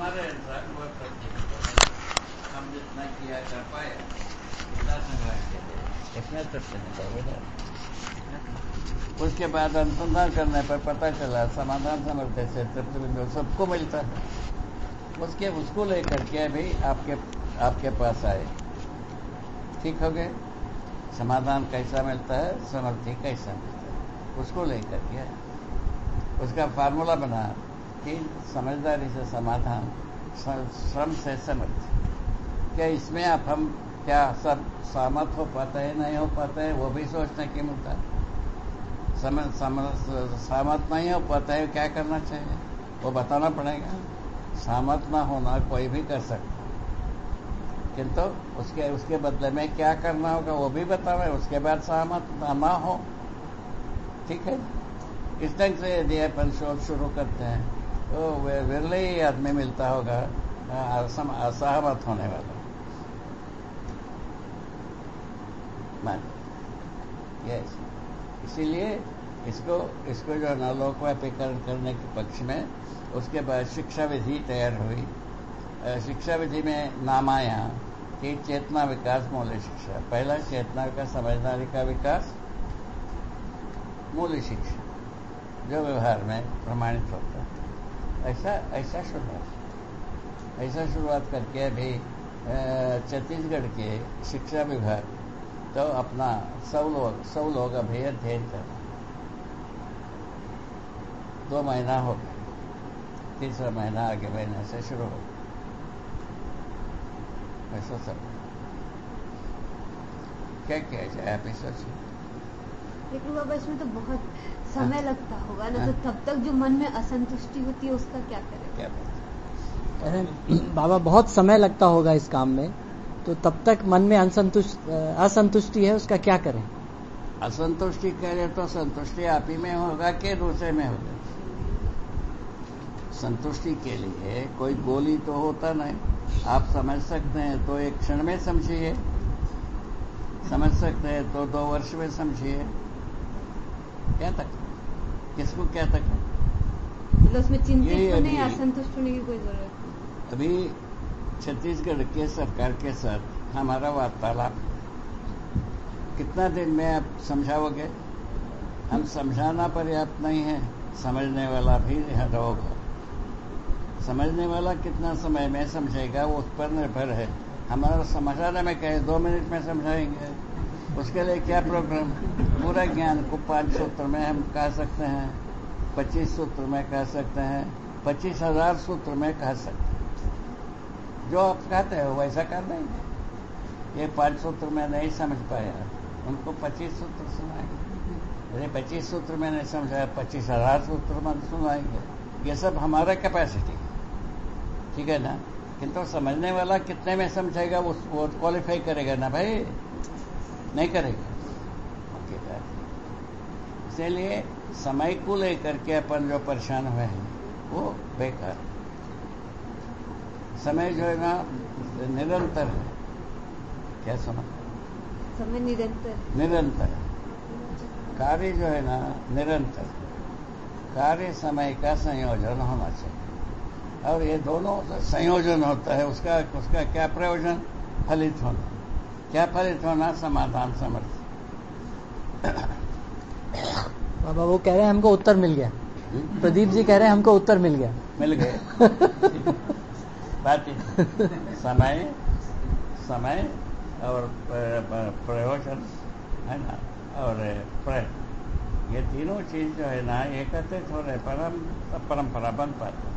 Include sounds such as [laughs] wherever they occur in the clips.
हमारे हम जितना किया कर पाए नहीं उसके बाद अनुसंधान करने पर पता चला, समाधान समझते से तृप्ति बिंदु सबको मिलता है। उसके, उसको लेकर के भी आपके आपके पास आए। ठीक हो गए? समाधान कैसा मिलता है? समर्थी कैसा मिलता है? उसको लेकर के उसका फार्मूला बना। कि समझदारी से समाधान श्रम से समर्थ। क्या इसमें आप हम क्या सब सहमत हो पाते हैं, नहीं हो पाते हैं, वो भी सोचने की मुद्दा सहमत नहीं हो पाता है, क्या करना चाहिए? वो बताना पड़ेगा। सहमत ना होना कोई भी कर सकता किंतु उसके उसके बदले में क्या करना होगा, वो भी बतावे उसके बाद सहमत ना हो। ठीक है? इस ढंग से यदि अपन शोध शुरू करते हैं तो विरले ही आदमी मिलता होगा। असहमत होने वाला। यस इसीलिए इसको इसको जो है लोकव्यापीकरण करने के पक्ष में, उसके बाद शिक्षा विधि तैयार हुई। शिक्षा विधि में नाम आया कि चेतना विकास मूल्य शिक्षा। पहला चेतना का समझदारी का विकास मूल्य शिक्षा, जो व्यवहार में प्रमाणित होता है। ऐसा ऐसा शुरुआत ऐसा शुरुआत करके अभी छत्तीसगढ़ के शिक्षा विभाग तो अपना सब लोग सब लोग अभी अध्ययन कर दो महीना हो गया। तीसरा महीना आगे महीने से शुरू हो ऐसा सब। क्या किया जाए आप ही सोचिए लेकिन बाबा इसमें तो बहुत समय लगता होगा ना तो तब तक जो मन में असंतुष्टि होती है उसका क्या करें? क्या बाबा बहुत समय लगता होगा इस काम में तो तब तक मन में असंतुष्ट असंतुष्टि है उसका क्या करें? असंतुष्टि करे तो संतुष्टि आप ही में होगा कि दूसरे में होगा? संतुष्टि के लिए कोई गोली तो होता नहीं। आप समझ सकते हैं तो एक क्षण में समझिए। समझ सकते हैं तो दो वर्ष में समझिए। क्या तक? किसको क्या तक मतलब उसमें चिंतित होने या असंतुष्ट होने की कोई ज़रूरत नहीं। अभी छत्तीसगढ़ के सरकार के साथ हमारा वार्तालाप। कितना दिन में आप समझाओगे? हम समझाना पर्याप्त नहीं है। समझने वाला भी होगा। समझने वाला कितना समय में समझेगा वो उस पर निर्भर है। हमारा समझाने में कहे दो मिनट में समझाएँगे। उसके लिए क्या प्रोग्राम पूरा ज्ञान को पाँच सूत्र में हम कह सकते हैं, पच्चीस सूत्र में कह सकते हैं, पच्चीस हज़ार सूत्र में कह सकते हैं। जो आप कहते हो, वैसा कर देंगे। ये पाँच सूत्र में नहीं समझ पाया। उनको पच्चीस सूत्र सुनाएँगे। अरे, पच्चीस सूत्र में नहीं समझाया पच्चीस हज़ार सूत्र में सुनाएँगे। ये सब हमारा कैपेसिटी ठीक है ना? किंतु समझने वाला कितने में समझेगा, वो क्वालिफाई करेगा ना भाई? नहीं करेगा। इसलिए समय को लेकर के अपन जो परेशान हुए हैं वो बेकार समय जो है ना निरंतर है। क्या सुना समय निरंतर निरंतर कार्य जो है ना निरंतर कार्य समय का संयोजन होना चाहिए। और ये दोनों संयोजन होता है उसका उसका क्या प्रयोजन? फलित होना। क्या फलित होना समाधान समर्थ। बाबा वो कह रहे हैं हमको उत्तर मिल गया। प्रदीप जी कह रहे हैं हमको उत्तर मिल गया। मिल गए। [laughs] बात समय समय और प्रयोजन है ना? और प्रयत्न ये तीनों चीज़ जो है ना एकत्रित हो रहे परम परंपरा बन पाते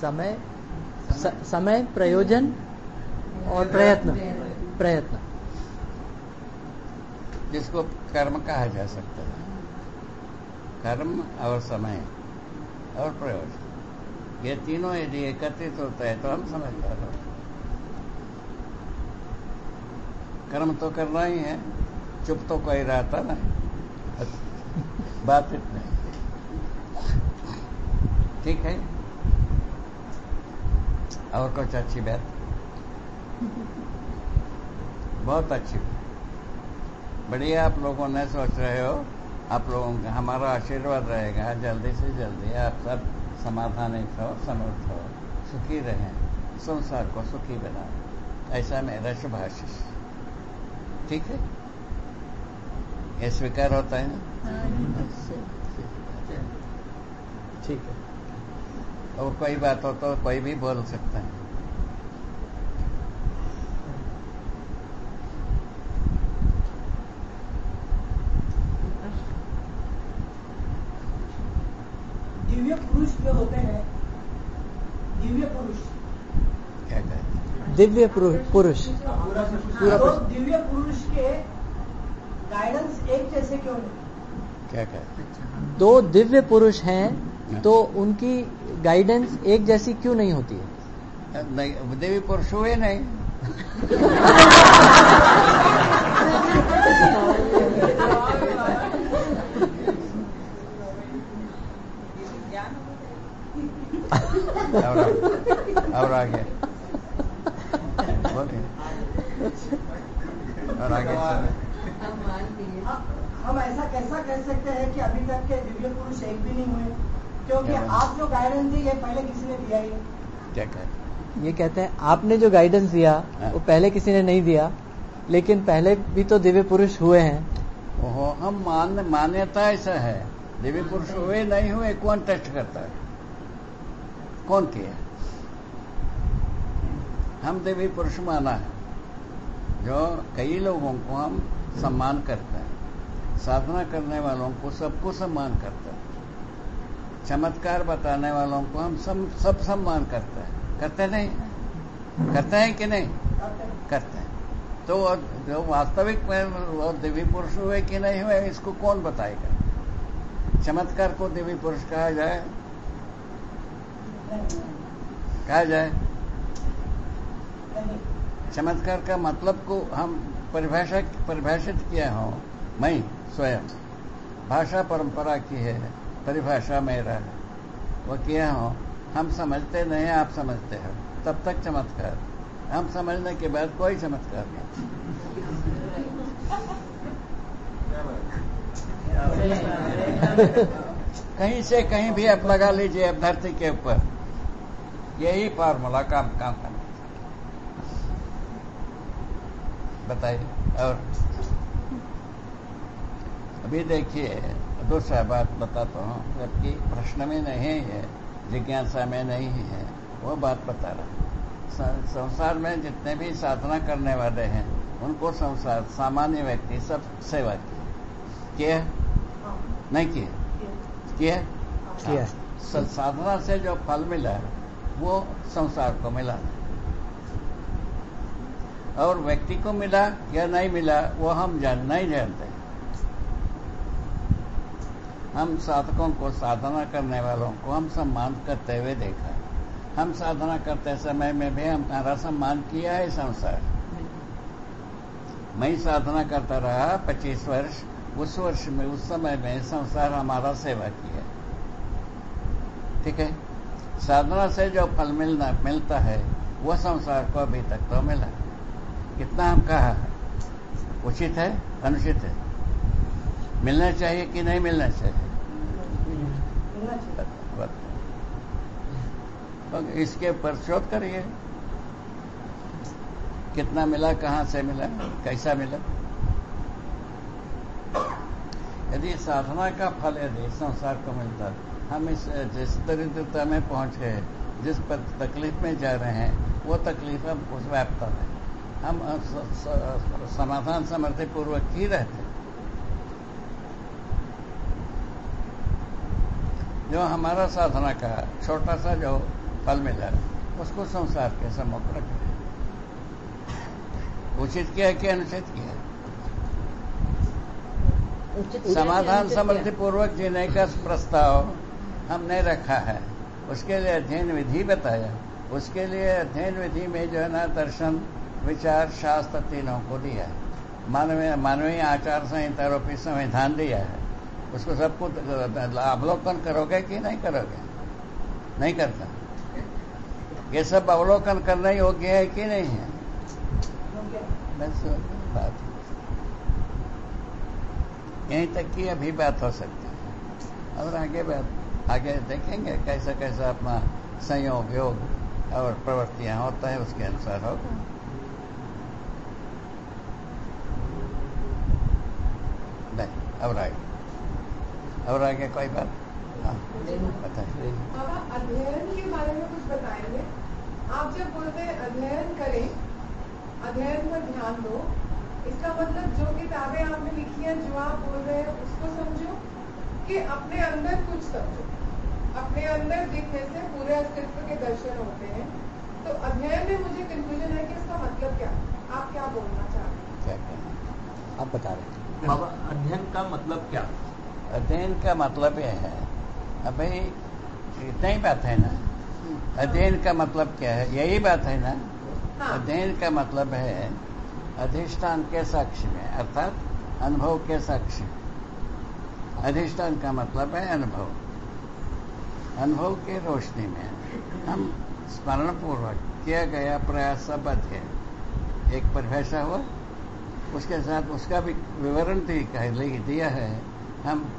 समय स, समय प्रयोजन और प्रयत्न प्रयत्न। जिसको कर्म कहा जा सकता है। कर्म और समय और प्रयोजन। ये तीनों यदि एकत्रित होता है तो हम समझदार हो। कर्म तो करना ही है। चुप तो कोई रहता ना। बात इतनी। ठीक है? और कुछ अच्छी बात? बहुत अच्छी। बढ़िया आप लोगों ने सोच रहे हो। आप लोगों का हमारा आशीर्वाद रहेगा। जल्दी से जल्दी आप सब समाधानित हो समर्थ हो सुखी रहें संसार को सुखी बनाए। ऐसा मेरा शुभाशीष। ठीक है? ये स्वीकार होता है ना? ठीक है। और कोई बात हो तो कोई भी बोल सकता है। दिव्य पुरुष जो होते हैं दिव्य पुरुष। क्या कहते दिव्य पुरु- पुरुष। पूरा तो दिव्य पुरुष के गाइडेंस एक जैसे क्यों नहीं? क्या कहते दो दिव्य पुरुष हैं तो उनकी गाइडेंस एक जैसी क्यों नहीं होती है? नहीं देवी पुरुष हुए नहीं। [laughs] और और आगे बोलिए और आगे हाँ, हम ऐसा कैसा कह सकते हैं कि अभी तक के दिव्य पुरुष एक भी नहीं हुए क्योंकि आप जो गाइडेंस दी है पहले किसी ने दिया ही क्या कहते ये कहते हैं आपने जो गाइडेंस दिया हाँ। वो पहले किसी ने नहीं दिया लेकिन पहले भी तो दिव्य पुरुष हुए हैं। ओहो हम मान मान्यता ऐसा है। देवी पुरुष हुए, नहीं हुए, कौन टेस्ट करता है? कौन किया हम देवी पुरुष माना है। जो कई लोगों को हम सम्मान करते हैं। साधना करने वालों को सबको सम्मान करते हैं। चमत्कार बताने वालों को हम सब सब सम्मान करते हैं। करते नहीं? करते हैं कि नहीं? करते हैं। तो जो वास्तविक में वो दिव्य पुरुष हुए कि नहीं हुए, इसको कौन बताएगा? चमत्कार को देवी पुरुष कहा जाए। कहा जाए। चमत्कार का मतलब को हम परिभाषा परिभाषित किया हो। मैं स्वयं। भाषा परंपरा की है। परिभाषा मेरा है। वो किया हो। हम समझते नहीं, आप समझते हो। तब तक चमत्कार। हम समझने के बाद कोई चमत्कार नहीं। [laughs] [laughs] कहीं से कहीं भी आप लगा लीजिए अब धरती के ऊपर। यही फॉर्मूला काम काम करना बताइए, और अभी देखिए दूसरा बात बताता हूँ, जबकि प्रश्न में नहीं है, जिज्ञासा में नहीं है, वो बात बता रहा संसार में जितने भी साधना करने वाले हैं, उनको संसार, सामान्य व्यक्ति सब सेवा की। किया हाँ, नहीं किया किया किया साधना से जो फल मिला वो संसार को मिला। और व्यक्ति को मिला या नहीं मिला वो हम जान नहीं जानते। हम साधकों को साधना करने वालों को हम सम्मान करते हुए देखा हम साधना करते समय में भी हमारा सम्मान किया है संसार। मैं साधना करता रहा 25 वर्ष। उस वर्ष में, उस समय में संसार हमारा सेवा किया ठीक है? साधना से जो फल मिलना, मिलता है वो संसार को अभी तक तो मिला। कितना हम कहा? है उचित है? अनुचित है? मिलना चाहिए कि नहीं मिलना चाहिए? तो इसके ऊपर शोध करिए। कितना मिला, कहाँ से मिला, कैसा मिला? यदि साधना का फल यदि संसार को मिलता हम इस, जिस दरिद्रता में पहुँच गए, जिस पर तकलीफ़ में जा रहे हैं, वो तकलीफ़ हम उस व्याप्त है। हम समाधान समर्थी पूर्वक ही रहते जो हमारा साधना का छोटा सा जो फल मिला, उसको संसार के सम्मुख रखें उचित किया कि अनुचित किया? समाधान समृद्धि पूर्वक जीने का प्रस्ताव हमने रखा है। उसके लिए अध्ययन विधि बताया। उसके लिए अध्ययन विधि में जो है ना दर्शन विचार शास्त्र तीनों को दिया है। मानवीय मानवीय आचार संहिता रूपी संविधान दिया है। उसको सबको अवलोकन करोगे कि नहीं करोगे? नहीं करता। ये सब अवलोकन करना योग्य है कि नहीं है? बस बात। यहीं तक की अभी बात हो सकती है। और आगे बात आगे देखेंगे कैसा कैसा अपना संयोग योग और प्रवृत्तियाँ होता है उसके अनुसार होगा। नहीं और आगे। और आगे कोई बात? हाँ बताइए अध्ययन के बारे में कुछ बताएँगे। आप जब बोलते हैं अध्ययन करें अध्ययन पर ध्यान दो। इसका मतलब जो किताबें आपने लिखी हैं जो आप बोल रहे हैं उसको समझो कि अपने अंदर कुछ समझो। अपने अंदर दिखने से पूरे अस्तित्व के दर्शन होते हैं। तो अध्ययन में मुझे कंफ्यूजन है कि इसका मतलब क्या? आप क्या बोलना चाहते हैं? आप बता रहे बाबा अध्ययन का मतलब क्या? अध्ययन का मतलब यह है। अभी इतना ही बात है ना? अध्ययन का मतलब क्या है? यही बात है ना? हाँ। अध्ययन का मतलब है अधिष्ठान के साक्ष में, अर्थात अनुभव के साक्षी अधिष्ठान का मतलब है अनुभव। अनुभव की रोशनी में हम स्मरण पूर्वक किया गया प्रयास सब अध्ययन एक परिभाषा हुआ, उसके साथ उसका भी विवरण भी कह- दिया है, हम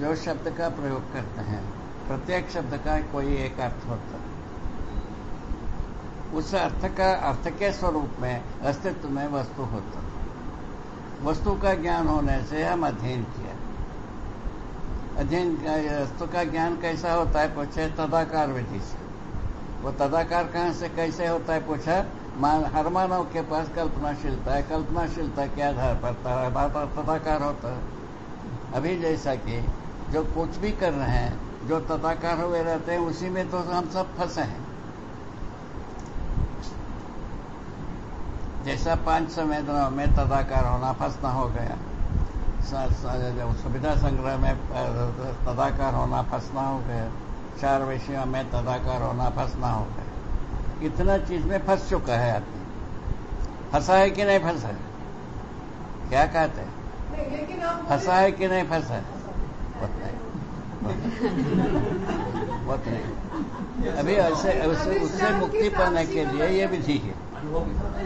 जो शब्द का प्रयोग करते हैं, प्रत्येक शब्द का कोई एक अर्थ होता है। उस अर्थ का अर्थ के स्वरूप में अस्तित्व में वस्तु होता वस्तु का ज्ञान होने से हम अध्ययन किया। अध्ययन वस्तु का ज्ञान कैसा होता है पूछे तदाकार विधि से। वो तदाकार कहाँ से कैसे होता है पूछा? मान, हर मानव के पास कल्पनाशीलता है कल्पनाशीलता के आधार पर तदा- तदाकार होता है। अभी जैसा कि जो कुछ भी कर रहे हैं जो तदाकार हुए रहते हैं उसी में तो हम सब फंसे हैं। जैसा पाँच संवेदनाओं में तदाकार होना फंसना हो गया। सुविधा संग्रह में तदाकार होना फंसना हो गया। चार विषयों में तदाकार होना फंसना हो गया। इतना चीज़ में फंस चुका है आदमी। फंसा है कि नहीं फंसा है? क्या कहते हैं? फंसा है कि नहीं फंसा है? बहुत नहीं। अभी ऐसे उससे उससे मुक्ति पाने के लिए ये विधि है।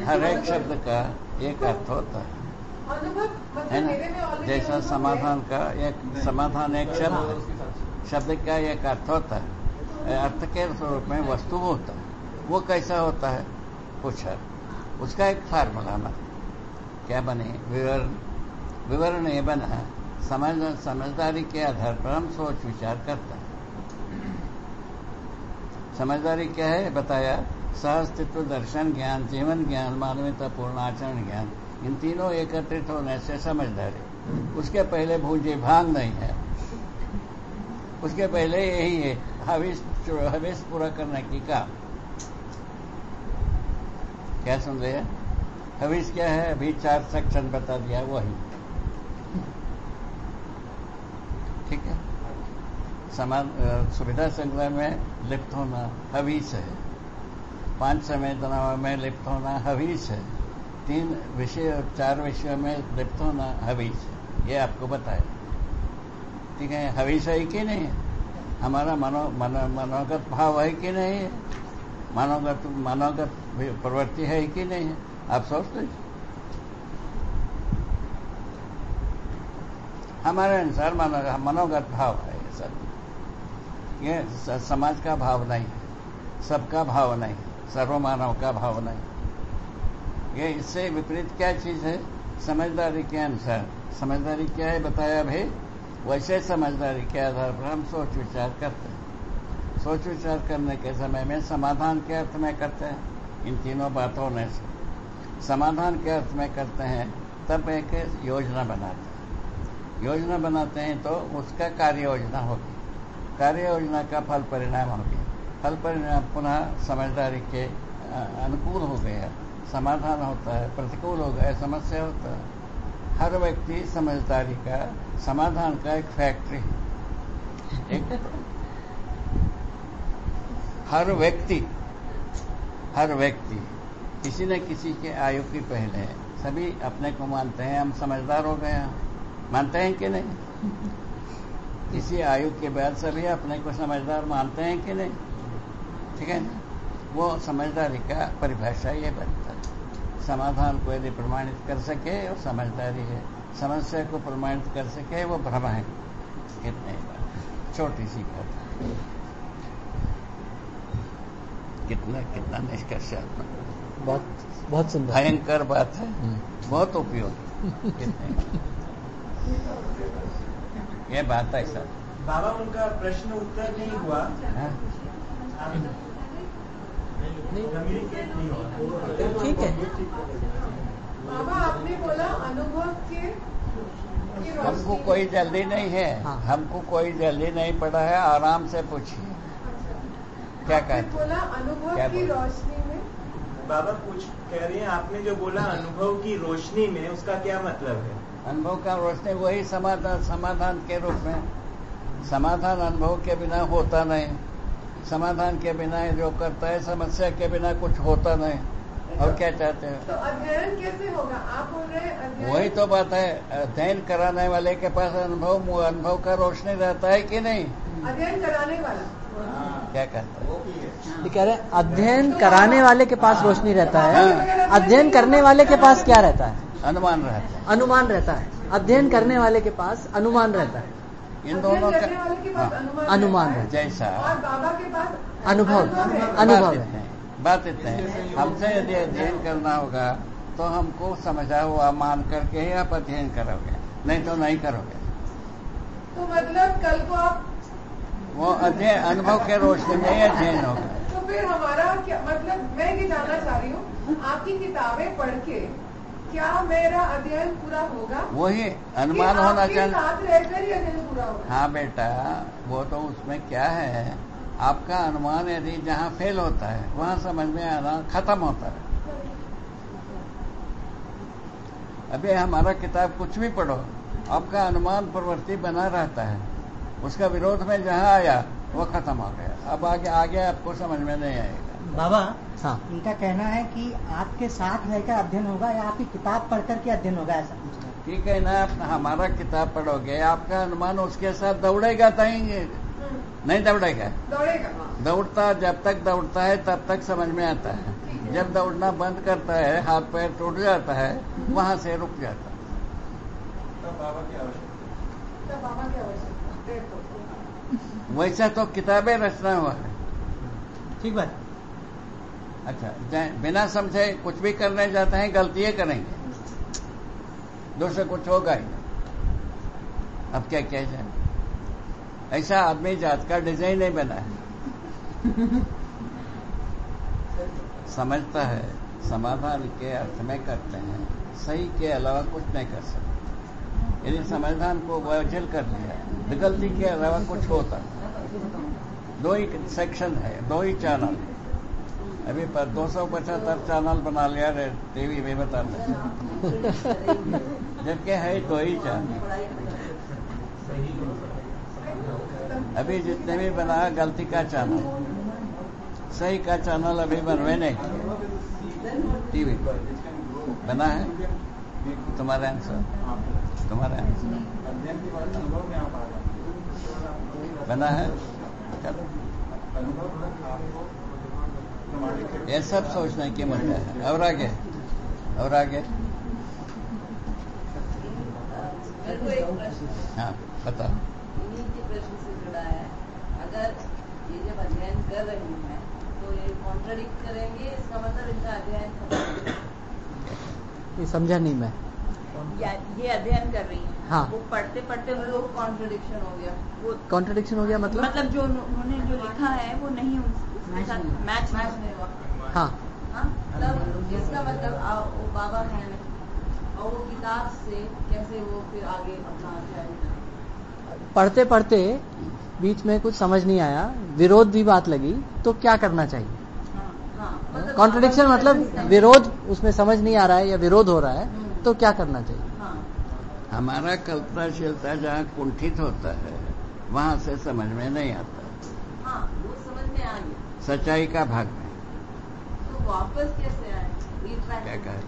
हर एक शब्द का एक अर्थ होता है। है ना? जैसा समाधान का एक समाधान एक शब्द शब्द का एक अर्थ होता है। अर्थ के स्वरूप में वस्तु होता है। वो कैसा होता है? पूछा उसका एक फार्मूला बना क्या बने? विवरण। विवरण ये बना समझ, समझदारी के आधार पर हम सोच विचार करते हैं। समझदारी क्या है? बताया। सहअस्तित्व, दर्शन ज्ञान, जीवन ज्ञान मानवीयता पूर्ण आचरण ज्ञान, इन तीनों एकत्रित होने से समझदारी उसके पहले भूजे भाँग नहीं है। उसके पहले यही है हविष हविष पूरा करने की काम क्या हैं हविष क्या है? अभी चार सेक्शन बता दिया, वही। ठीक है? समान सुविधा संग्रह में लिप्त होना हवीस है। पाँच संवेदनाओं में लिप्त होना हवीस है। तीन विषय और चार विषयों में लिप्त होना हवीस ये आपको बताया। ठीक है, हवीस है कि नहीं? हमारा मनो मनो, मनोगत भाव है कि नहीं? मनोगत मनोगत प्रवृत्ति है कि नहीं? आप सोचते हमारे अनुसार मनो, मनोगत भाव है ये सब। ये समाज का भाव नहीं है। सबका भाव नहीं सर्वमानव का भावना ये इससे विपरीत क्या चीज़ है? समझदारी के अनुसार। समझदारी क्या है बताया भाई वैसे समझदारी के आधार पर हम सोच विचार करते हैं। सोच विचार करने के समय में समाधान के अर्थ में करते हैं, इन तीनों बातों में से। समाधान के अर्थ में करते हैं, तब एक योजना बनाते हैं। योजना बनाते हैं तो उसका कार्य योजना होगी। कार्य योजना का फल परिणाम होगी। फल परिणाम पुनः समझदारी के अनुकूल हो गया। समाधान होता है, प्रतिकूल हो गया समस्या होता है। हर व्यक्ति समझदारी का, समाधान का एक फैक्ट्री है। एक हर व्यक्ति हर व्यक्ति, किसी न किसी के आयु की पहले है। सभी अपने को मानते हैं, हम समझदार हो गए हैं। मानते हैं कि नहीं? किसी आयु के बाद सभी अपने को समझदार मानते हैं कि नहीं? ठीक है ना? वो समझदारी का परिभाषा ये बनता है। समाधान को यदि प्रमाणित कर सके वो समझदारी है। समस्या को प्रमाणित कर सके वो भ्रम है। कितने छोटी सी बात। है कितना कितना निष्कर्षात्मक बहुत बहुत सुंदर। भयंकर बात है। हम्म। बहुत उपयोगी। कितने? ये बात है सर। बाबा उनका प्रश्न उत्तर नहीं हुआ हाँ? कम्युनिकेट नहीं हुआ ठीक है। बाबा आपने बोला अनुभव के हमको कोई जल्दी नहीं है। हाँ। हमको कोई जल्दी नहीं पड़ा है। आराम से पूछिए। क्या आपने कहते बोला अनुभव की बोला? रोशनी में। बाबा कुछ कह रहे हैं। आपने जो बोला अनुभव की रोशनी में उसका क्या मतलब है? अनुभव का रोशनी वही समाधान समाधान के रूप में। समाधान अनुभव के बिना होता नहीं। समाधान के बिना जो करता है समस्या के बिना कुछ होता नहीं। और क्या चाहते हैं? तो अध्ययन कैसे होगा? आप बोल रहे हैं वही तो बात है अध्ययन कराने वाले के पास अनुभव अनुभव का रोशनी रहता है कि नहीं? अध्ययन कराने वाला। क्या कहते हैं। ये कह रहे हैं अध्ययन कराने वाले के पास रोशनी रहता है। हाँ। अध्ययन करने वाले के पास क्या रहता है? अनुमान रहता है। अनुमान रहता है। अध्ययन करने वाले के पास अनुमान रहता है। इन दोनों के हाँ, अनुमान है। जैसा। और बाबा के पास अनुभव है। अनुभव बात है। इतने। बात इतने। हमसे यदि अध्ययन करना होगा तो हमको समझा हुआ मान करके ही आप अध्ययन करोगे। नहीं तो नहीं करोगे। तो मतलब कल को आप वो अध्ययन अनुभव के रोशनी में ही अध्ययन होगा। तो फिर हमारा क्या मतलब मैं ये जानना चाह रही हूँ आपकी किताबें पढ़ के क्या मेरा अध्ययन पूरा होगा? वही अनुमान होना चाहिए साथ रहकर ही अध्ययन पूरा होगा। हाँ बेटा वो तो उसमें क्या है? आपका अनुमान यदि जहाँ फेल होता है वहाँ समझ में आना खत्म होता है। अभी हमारा किताब कुछ भी पढ़ो आपका अनुमान प्रवृत्ति बना रहता है। उसका विरोध में जहाँ आया वो खत्म हो गया। अब आगे आगे आपको समझ में नहीं आएगा। बाबा हाँ। इनका कहना है कि आपके साथ रहकर अध्ययन होगा या आपकी किताब पढ़ करके अध्ययन होगा ऐसा पूछ रहे ठीक है ना आप हमारा किताब पढ़ोगे आपका अनुमान उसके साथ दौड़ेगा तहीं नहीं दौड़ेगा? दौड़ेगा दौड़ता जब तक दौड़ता है तब तक समझ में आता है। जब दौड़ना बंद करता है हाथ पैर टूट जाता है वहाँ से रुक जाता है। तब बाबा की आवश्यकता। देर तो वैसा तो किताबें रचना हुआ है। ठीक बात। अच्छा बिना समझे कुछ भी करने जाते हैं गलतियाँ करेंगे। दूसरे कुछ होगा ही अब क्या किया जाए? ऐसा आदमी जात का डिज़ाइन नहीं बना है। समझता है, समाधान के अर्थ में करते हैं, सही के अलावा कुछ नहीं कर सकते। यदि समाधान को वजल कर लिया। गलती के अलावा कुछ होता। दो ही सेक्शन है, दो ही चैनल है। अभी पर दो सौ पचहत्तर चैनल बना लिया रे टीवी में, बता जबकि है दो ही चैनल। अभी जितने भी बना गलती का चैनल। सही का चैनल अभी बनवे नहीं। टीवी। बना है? तुम्हारे आंसर तुम्हारे आंसर बना है? चलो ये सब सोचने की मुद्दा है। और आगे? और आगे? हाँ के प्रश्न से जुड़ा है अगर ये जब अध्ययन कर रही हैं तो ये कॉन्ट्रडिक्ट करेंगे इसका मतलब इनका अध्ययन ये समझा नहीं मैं। ये अध्ययन कर रही हैं। हाँ। वो पढ़ते पढ़ते उन लोग कॉन्ट्रडिक्शन हो गया। वो कॉन्ट्रडिक्शन हो गया मतलब? मतलब जो उन्होंने जो लिखा है वो नहीं मैच मैच नहीं हुआ। हाँ। हाँ? तब इसका मतलब वो बाबा है और वो किताब से कैसे वो फिर आगे अपना पढ़ते पढ़ते बीच में कुछ समझ नहीं आया विरोध भी बात लगी तो क्या करना चाहिए? हाँ हाँ मतलब मतलब विरोध उसमें समझ नहीं आ रहा है या विरोध हो रहा है हम्म। तो क्या करना चाहिए? हाँ। हमारा कल्पनाशीलता जहाँ कुंठित होता है वहाँ से समझ में नहीं आता। हाँ वो समझ में आ गया। सच्चाई का भाग में तो वापस कैसे आए? क्या कहे?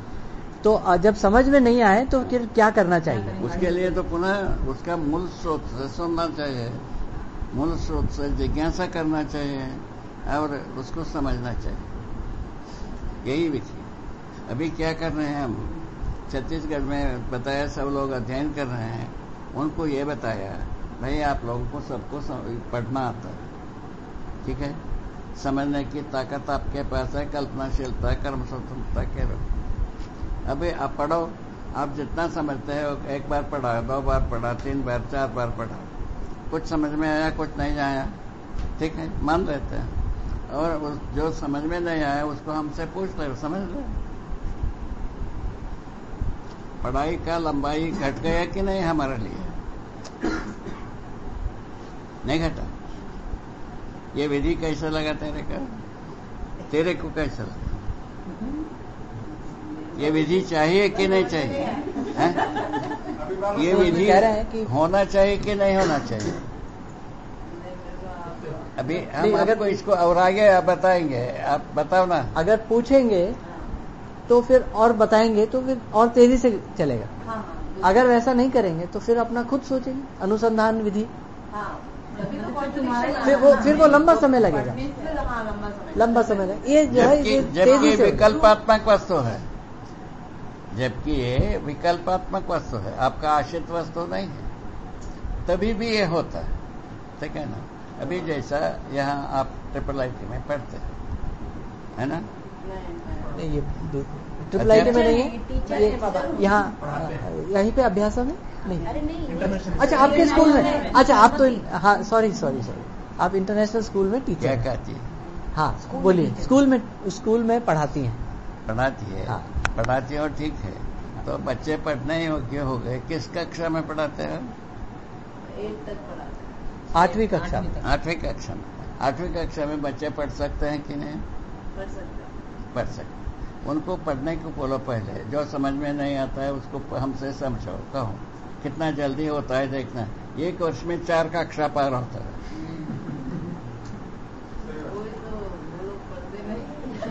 तो जब समझ में नहीं आए तो फिर क्या करना चाहिए? उसके लिए तो पुनः उसका मूल स्रोत से सुनना चाहिए। मूल स्रोत से जिज्ञासा करना चाहिए और उसको समझना चाहिए। यही विधि। अभी क्या कर रहे हैं हम? छत्तीसगढ़ में बताया सब लोग अध्ययन कर रहे हैं। उनको ये बताया भाई आप लोगों को सबको पढ़ना आता है। ठीक है? समझने की ताकत आपके पास है, कल्पनाशीलता कर्म स्वतंत्रता के रूप अभी आप पढ़ो, आप जितना समझते हो, एक बार पढ़ा दो बार पढ़ा तीन बार, चार बार पढ़ा कुछ समझ में आया, कुछ नहीं आया? ठीक है, मान लेते हैं। और जो समझ में नहीं आया, उसको हमसे पूछ ले, समझ ले पढ़ाई का लंबाई घट गया कि नहीं हमारे लिए? नहीं घटा। ये विधि कैसा लगा तेरे का? तेरे को कैसा लगा? ये विधि चाहिए कि नहीं चाहिए? हैं? ये विधि कह रहे हैं कि- होना चाहिए कि नहीं होना चाहिए? अभी हम अगर- आपको इसको और आगे आप बताएँगे। आप बताओ ना। अगर पूछेंगे तो फिर और बताएँगे तो फिर और तेज़ी से चलेगा। हाँ हाँ अगर वैसा नहीं करेंगे तो फिर अपना खुद सोचेंगे। अनुसंधान विधि। हाँ फिर वो फिर वो लंबा समय लगेगा। लंबा समय। लगेगा ये जो है जबकि ये तेज़ी से विकल्पात्मक वस्तु है। जबकि ये विकल्पात्मक वस्तु है। आपका आश्रित वस्तु नहीं है। तभी भी ये होता है। ठीक है ना? अभी जैसा यहाँ आप ट्रिपल आई में पढ़ते हैं। है ना? नहीं ये ट्रिपल आई टी में नहीं है है। यहाँ यहीं पे अभ्यास में? नहीं। अच्छा आपके स्कूल में? अच्छा आप तो हाँ सॉरी सॉरी सॉरी आप इंटरनेशनल स्कूल में टीचर क्या कहती है? हाँ बोलिए स्कूल में स्कूल में पढ़ाती हैं। पढ़ाती है? हाँ। पढ़ाती है और ठीक है। तो बच्चे पढ़ने योग्य हो गए? किस कक्षा में पढ़ाते हैं? आठवीं कक्षा में। आठवीं कक्षा में। आठवीं कक्षा में बच्चे पढ़ सकते हैं कि नहीं? पढ़ सकते पढ़ सकते उनको पढ़ने को बोलो पहले। जो समझ में नहीं आता है उसको हमसे समझो कहो। कितना जल्दी होता है देखना। एक वर्ष में चार कक्षा पार होता है।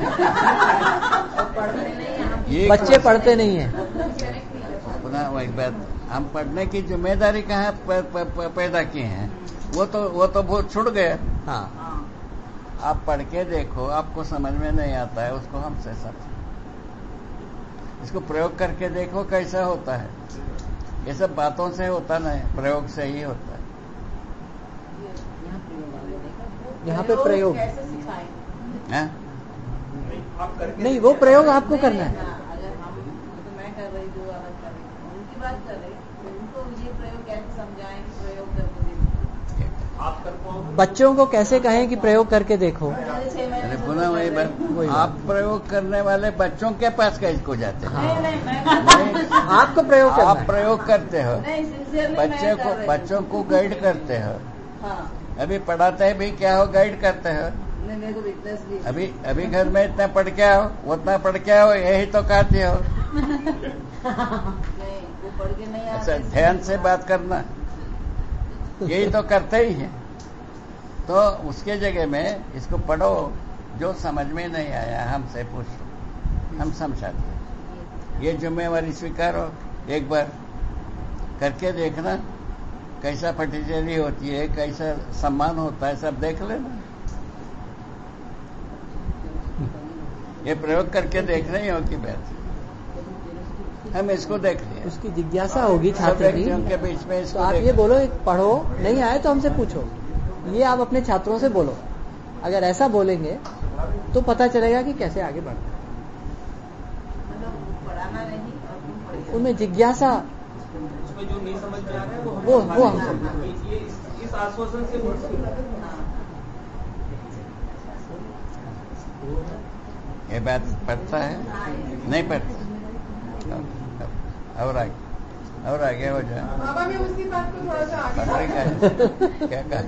[laughs] बच्चे पढ़ते नहीं है। करेक्ट नहीं कर पाते। पुनः वही बात। हम पढ़ने की ज़िम्मेदारी कहाँ पैदा की है? वो तो वो तो बहुत छुट गए। हाँ। हाँ आप पढ़ के देखो आपको समझ में नहीं आता है उसको हमसे समझो इसको प्रयोग करके देखो कैसा होता है ये सब बातों से होता नहीं प्रयोग से ही होता है यहाँ पे प्रयोग। सिखाएँगे हैं? नहीं वो प्रयोग आपको करना है हाँ, अगर हम तो मैं कर रही जो अलग कर रही उनकी बात कर रही हूँ उनको ये प्रयोग कैसे समझाएँ प्रयोग करके देखो बच्चों को कैसे कहें कि प्रयोग करके देखो? अरे पुनः वही बात। आप प्रयोग करने वाले बच्चों के पास कैसे को जाते हैं? नहीं नहीं नहीं, आपको प्रयोग आप प्रयोग करते हो। बच्चे को बच्चों को गाइड करते हो। हाँ। अभी पढ़ाते हैं भी क्या हो गाइड करते हो? नहीं मेरे को वीकनेस भी है। अभी अभी घर में इतना पढ़ के आओ उतना पढ़ के आओ यही तो कहते हो। [laughs] नहीं वो पढ़ के नहीं अच्छा ध्यान से बात करना। यही तो करते ही हैं। तो उसके जगह में इसको पढ़ो, जो समझ में नहीं आया, हमसे पूछो। हम समझाते हैं। ये जिम्मेवारी स्वीकारो एक बार। करके देखना, कैसा फटीचरी होती है, कैसा सम्मान होता है, सब देख लेना। ये प्रयोग करके देख रहे हो कि हम इसको देख लिए उसकी जिज्ञासा होगी छात्र की। व्यक्तियों के बीच में तो इसको आप ये बोलो पढ़ो नहीं आए तो हमसे पूछो। ये आप अपने छात्रों से बोलो। अगर ऐसा बोलेंगे तो पता चलेगा कि कैसे आगे बढ़ना मतलब उनमें जिज्ञासा जो नहीं समझ में आ रहा है वो वो-। हम इस, आश्वासन से हाँ। ये बात पढ़ता है? नहीं पढ़ता। और आगे। और आगे हो जाए। बाबा मैं उसी बात को थोड़ा सा आगे पढ़ने का। क्या कहा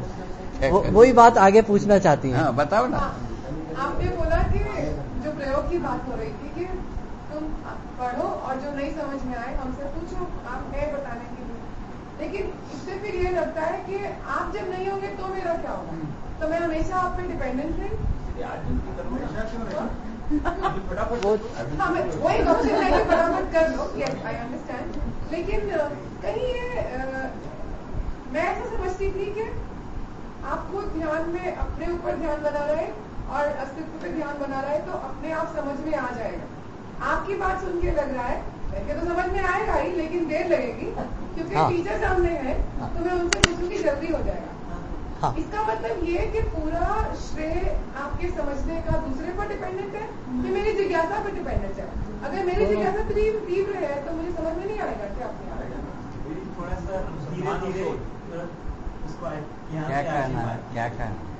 क्या वो, कहा? वही बात आगे पूछना चाहती हैं। हाँ बताओ ना। हाँ, आपने बोला कि जो प्रयोग की बात हो रही थी कि तुम पढ़ो और जो नहीं समझ में आए हमसे पूछो आप है बताने के लिए। लेकिन इससे फिर ये लगता है कि आप जब नहीं होंगे तो मेरा क्या होगा? तो मैं हमेशा आप पे डिपेंडेंट रही? वो हाँ मैं वही क्वेश्चन है कि फटाफट कर लो यस आई अंडरस्टैंड लेकिन कहीं ये मैं ऐसा समझती थी कि आपको ध्यान में अपने ऊपर ध्यान बना रहे और अस्तित्व पे ध्यान बना रहे तो अपने आप समझ में आ जाएगा आपकी बात सुन के लग रहा है वैसे तो समझ में आएगा ही लेकिन देर लगेगी क्योंकि हाँ। टीचर सामने है हाँ। तो मैं उनसे पूछूँगी जल्दी हो जाएगा हाँ। इसका मतलब ये है कि पूरा श्रेय आपके समझने का दूसरे पर डिपेंडेंट है कि मेरी जिज्ञासा पर डिपेंडेंट है। अगर मेरी जिज्ञासा तीव्र तीव्र है तो मुझे समझ में नहीं आएगा क्या अपने आप थोड़ा सा धीरे धीरे क्या कहना है क्या कहना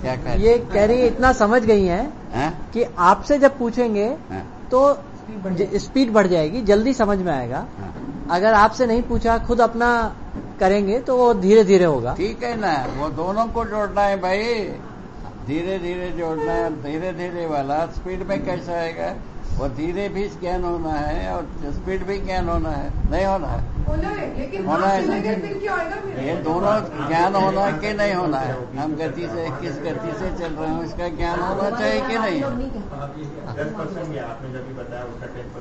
क्या कहना ये कह रही है इतना समझ गई हैं हैं? कि आपसे जब पूछेंगे तो स्पीड बढ़ जाएगी। जल्दी समझ में आएगा। अगर आपसे नहीं पूछा खुद अपना करेंगे तो वो धीरे धीरे होगा। ठीक है ना वो दोनों को जोड़ना है भाई। धीरे धीरे जोड़ना है धीरे धीरे वाला। स्पीड में कैसे आएगा? वो धीरे भी स्कैन होना है और स्पीड भी ज्ञान होना है। नहीं होना है। होना है लेकिन होना है। आप चलेंगे फिर क्या आएगा मेरा ये दोनों ज्ञान होना है कि नहीं होना है? हम गति से किस गति से चल रहे हैं इसका ज्ञान होना चाहिए कि नहीं?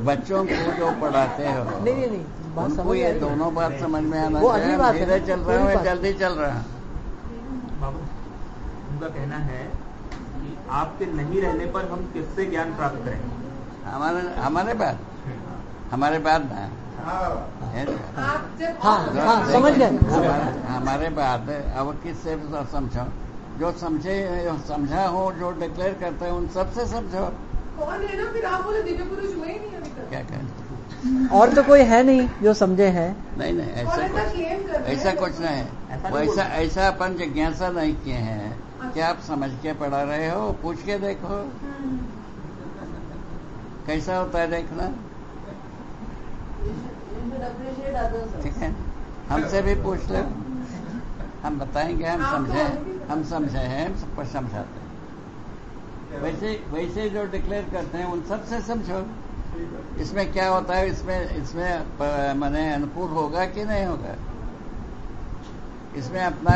बच्चों को जो पढ़ाते हो नहीं नहीं उनको ये। दोनों बात समझ में आना चाहिए। है धीरे चल रहे हैं जल्दी चल रहे हैं। बाबू उनका कहना है कि आपके नहीं रहने पर हम किससे ज्ञान प्राप्त करें हमारे हमारे बाद हमारे बाद ना। है। हाँ, हाँ, देखो, समझ गए। हमारे बाद अब किससे समझो। जो समझे समझा हो जो डिक्लेयर करते हैं उन सबसे समझो। कौन है ना? फिर आप बोले दिव्य पुरुष हुए नहीं अभी तक। क्या कहें? और तो कोई है नहीं जो समझे हैं। नहीं नहीं ऐसा ऐसा कुछ हैं। ऐसा कुछ नहीं। है ऐसा ऐसा अपन जिज्ञासा नहीं किए हैं क्या आप समझ के पढ़ा रहे हो। पूछ के देखो। हम्म। कैसा होता है देखना. ठीक है? हमसे भी पूछ लो। हम बताएँगे, हम समझे हम समझे हैं हम सबको समझाते हैं। वैसे वैसे जो डिक्लेयर करते हैं, उन सबसे समझो। इसमें क्या होता है, इसमें इसमें माने अनुकूल होगा कि नहीं होगा? इसमें अपना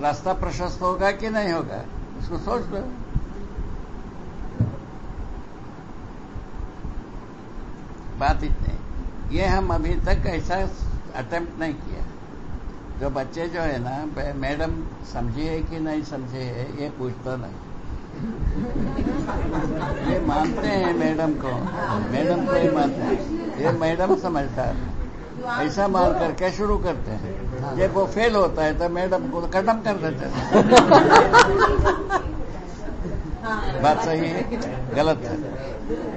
रास्ता प्रशस्त होगा कि नहीं होगा? इसको सोच लो। बात इतनी ये हम अभी तक ऐसा अटेम्प्ट नहीं किया। जो बच्चे जो है ना मैडम समझी है कि नहीं समझे है, ये पूछता नहीं। [laughs] ये मानते हैं मैडम को। मैडम को ही मानते हैं। ये मैडम समझता है। ऐसा मान करके शुरू करते हैं। जब वो फेल होता है तो मैडम को खत्म कर देते हैं। [laughs] बात सही है गलत है।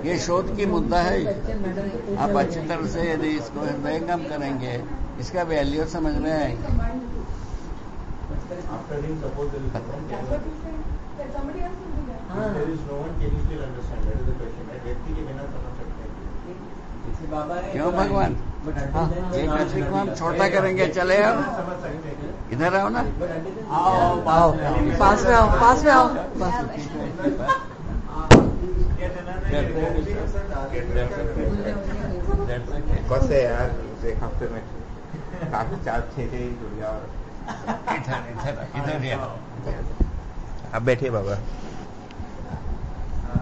ये शोध की मुद्दा है। आप अच्छी तरह से यदि इसको हृदयंगम करेंगे इसका वैल्यू समझ में आएँगे। क्यों भगवान? एक हम छोटा करेंगे चले आओ। इधर आओ ना। आओ पास में आओ पास में आओ। पास है यार एक हफ़्ते में काफ़ी चार छह ही और इधर इधर इधर अब बैठिए बाबा।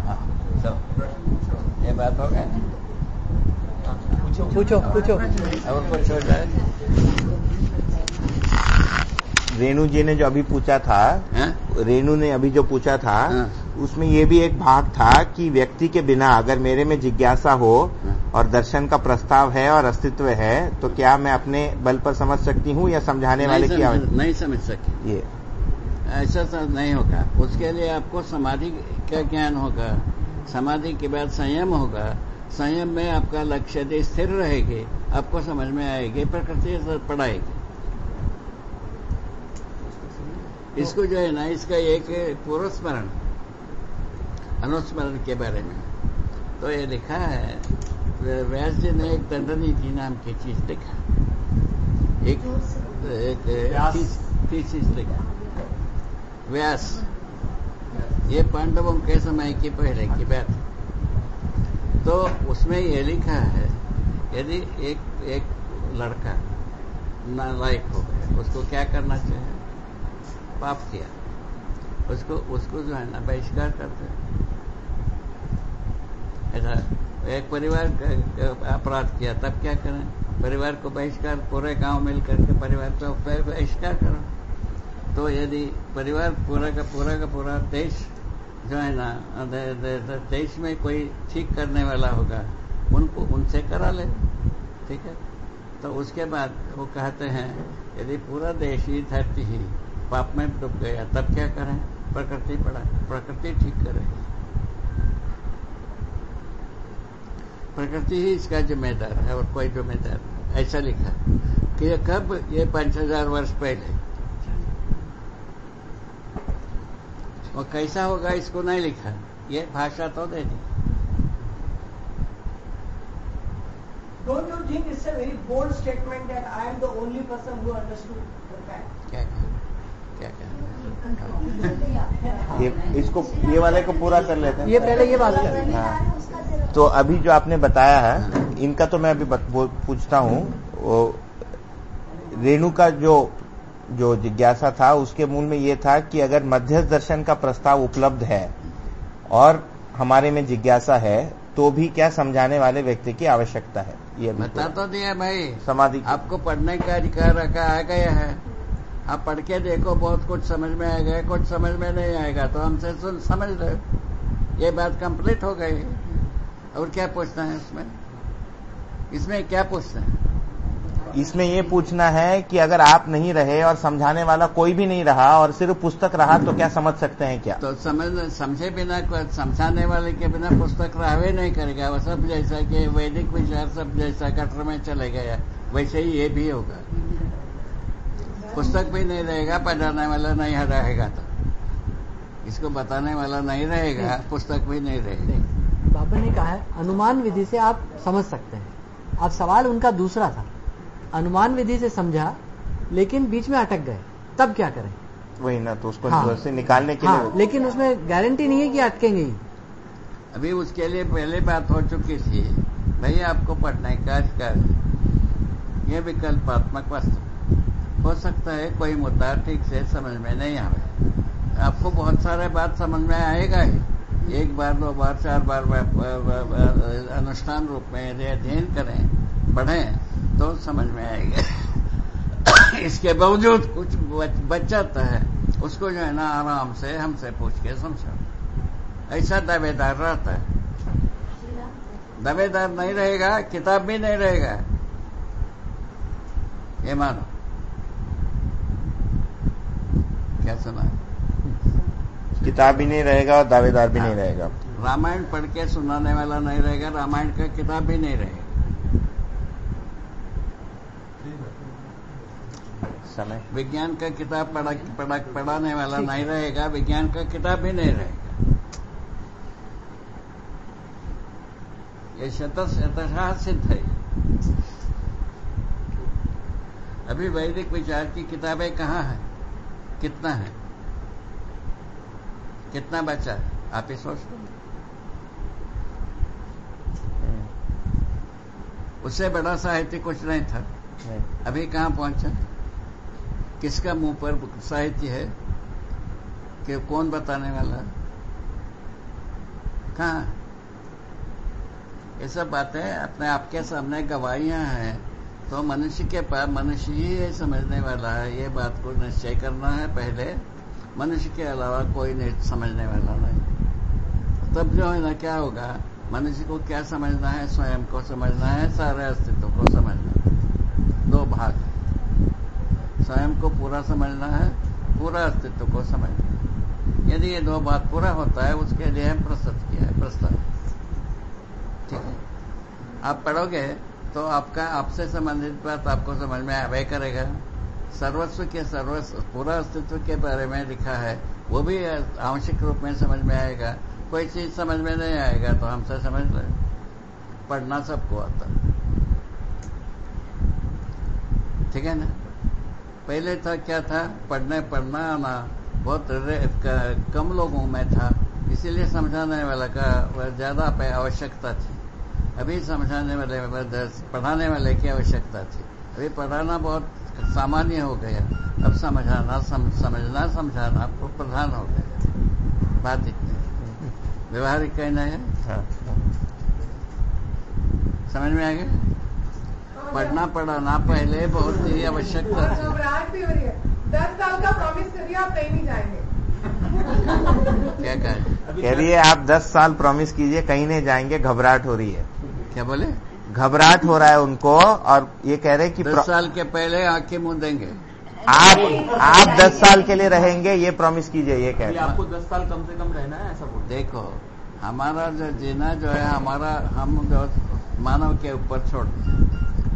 हाँ, ये बात हो गई पूछो पूछो हो रेणु जी ने जो अभी पूछा था रेणु ने अभी जो पूछा था हाँ। उसमें ये भी एक भाग था कि व्यक्ति के बिना अगर मेरे में जिज्ञासा हो हाँ। और दर्शन का प्रस्ताव है और अस्तित्व है तो क्या मैं अपने बल पर समझ सकती हूँ या समझाने वाले की समझ, आवश्यकता नहीं समझ सकती। ये। ऐसा तो नहीं होगा। उसके लिए आपको समाधि का ज्ञान होगा। समाधि के बाद संयम होगा। संयम में आपका लक्ष्य यदि स्थिर रहेगी आपको समझ में आएगी प्रकृति पढ़ाएगी। इसको जो है ना इसका एक पूर्व स्मरण अनुस्मरण के बारे में। तो ये लिखा है व्यास जी ने एक दंडनीति नाम की चीज़ लिखा। एक एक थीसिस लिखा। व्यास। ये पांडवों के समय की पहले की बात। है तो उसमें ये लिखा है, यदि एक एक लड़का नालायक हो गया, उसको क्या करना चाहिए? पाप किया। उसको उसको जो है ना, बहिष्कार करते ऐसा एक परिवार अपराध किया, तब क्या करें? परिवार को बहिष्कार, पूरे गाँव मिल करके परिवार को बहिष्कार करो। तो यदि परिवार पूरा का पूरा का पूरा देश जो है ना देश में कोई ठीक करने वाला होगा, उनको उनसे करा ले, ठीक है? तो उसके बाद वो कहते हैं, यदि पूरा देश ही धरती ही पाप में डूब गया, तब क्या करें? प्रकृति पड़ा, प्रकृति ठीक करेगी प्रकृति ही इसका जिम्मेदार है और कोई जिम्मेदार ऐसा लिखा। कि ये कब? ये पाँच हज़ार वर्ष पहले। और कैसा होगा इसको नहीं लिखा। ये भाषा तो दे दी। Don't you think it's a very bold statement that I am the only person who understood the fact? क्या क्या क्या क्या ये इसको ये वाले को पूरा कर लेते हैं। ये पहले ये बात कर हाँ। तो अभी जो आपने बताया है इनका तो मैं अभी पूछता हूँ रेणु का जो जो जिज्ञासा था उसके मूल में ये था कि अगर मध्यस्थ दर्शन का प्रस्ताव उपलब्ध है और हमारे में जिज्ञासा है तो भी क्या समझाने वाले व्यक्ति की आवश्यकता है? ये बता तो दिया भाई। समाधि आपको पढ़ने का अधिकार रखा आ गया है? आप पढ़ के देखो बहुत कुछ समझ में आएगा कुछ समझ में नहीं आएगा तो हमसे सुन समझ लो। ये बात कंप्लीट हो गई। और क्या पूछना है इसमें? इसमें क्या पूछना है? इसमें यह पूछना है कि अगर आप नहीं रहे और समझाने वाला कोई भी नहीं रहा और सिर्फ़ पुस्तक रहा तो क्या समझ सकते हैं क्या? तो समझ समझे बिना समझाने वाले के बिना पुस्तक रहवे नहीं करेगा। वो सब जैसा कि वैदिक विचार सब जैसा कटर में चले गया। वैसे ही ये भी होगा। पुस्तक भी नहीं रहेगा पढ़ाने वाला नहीं रहेगा तो। इसको बताने वाला नहीं रहेगा पुस्तक भी नहीं रहेगी। बाबा ने कहा है अनुमान विधि से आप समझ सकते हैं। अब सवाल उनका दूसरा था। अनुमान विधि से समझा लेकिन बीच में अटक गए। तब क्या करें? वही ना तो उसको हाँ। से निकालने के हाँ लिए लेकिन उसमें गारंटी नहीं है कि अटकेंगे ही। अभी उसके लिए पहले बात हो चुकी थी। भाई आपको पढ़ने का अधिकार है। ये विकल्पात्मक वस्तु। हो सकता है कोई मुद्दा ठीक से समझ में नहीं आवे। आपको बहुत सारे बात समझ में आएगा ही। एक बार दो बार चार बार अनुष्ठान रूप में यदि अध्ययन करें पढ़ें तो समझ में आएगा। [coughs] इसके बावजूद कुछ बच, बच जाता है। उसको जो है ना आराम से हमसे पूछ के समझो। ऐसा दावेदार रहता है। दावेदार नहीं रहेगा किताब भी नहीं रहेगा। ये मानो। क्या सुना? किताब भी नहीं रहेगा और दावेदार भी नहीं रहेगा। रामायण पढ़ के सुनाने वाला नहीं रहेगा रामायण का किताब भी नहीं रहेगा। समय। विज्ञान का किताब पढ़ा, पढ़ा, पढ़ाने वाला नहीं रहेगा विज्ञान का किताब भी नहीं रहेगा। ये शत शतशाह सिद्ध है। अभी वैदिक विचार की किताबें कहाँ हैं? कितना है? कितना बचा? है? आप ही सोच लो। उससे बड़ा साहित्य कुछ नहीं था। नहीं। अभी कहाँ पहुँचा? किसका मुँह पर साहित्य है? कि कौन बताने वाला? कहा? ये सब बातें अपने आपके सामने गवाहियाँ हैं। तो मनुष्य के पास, मनुष्य ही समझने वाला है, ये बात को निश्चय करना है पहले। मनुष्य के अलावा कोई नहीं समझने वाला नहीं। तब जो है ना, क्या होगा? मनुष्य को क्या समझना है? स्वयं को समझना है, सारे अस्तित्व को समझना है। दो भाग। स्वयं को पूरा समझना है, पूरा अस्तित्व को समझना है। यदि ये दो बात पूरा होता है, उसके लिए हम प्रस्तुत किया है प्रस्ताव ठीक है? आप पढ़ोगे तो आपका, आपसे संबंधित बात आपको समझ में आवे करेगा। सर्वस्व के सर्वस्व, पूरा अस्तित्व के बारे में लिखा है, वो भी आवश्यक रूप में समझ में आएगा। कोई चीज़ समझ में नहीं आएगा तो हमसे समझ ले। पढ़ना सबको आता ठीक है ना? पहले था क्या था? पढ़ने पढ़ना आना बहुत कम लोगों में था। इसीलिए समझाने वाला का ज़्यादा आवश्यकता थी। अभी समझाने वाले पढ़ाने वाले की आवश्यकता थी। अभी पढ़ाना बहुत सामान्य हो गया। अब समझाना सम, समझना समझाना तो प्रधान हो गया। बात इतनी व्यवहारिक कहना है? हाँ। समझ में आ गया? पढ़ना पढ़ाना पहले बहुत ही आवश्यकता थी। घबराहट भी हो रही है दस साल का प्रॉमिस करिए आप कहीं नहीं जाएँगे। क्या कहे? कह रही है आप दस साल प्रॉमिस कीजिए कहीं नहीं जाएँगे घबराहट हो रही है। क्या बोले? घबराहट हो रहा है उनको और ये कह रहे हैं कि दस प्रो- साल के पहले आँखें मुँह देंगे। आप आप दस साल के लिए रहेंगे ये प्रॉमिस कीजिए ये कह रहे हैं। आपको दस साल कम से कम रहना है ऐसा बोल देखो हमारा जो जीना जो है हमारा हम जो मानव के ऊपर छोड़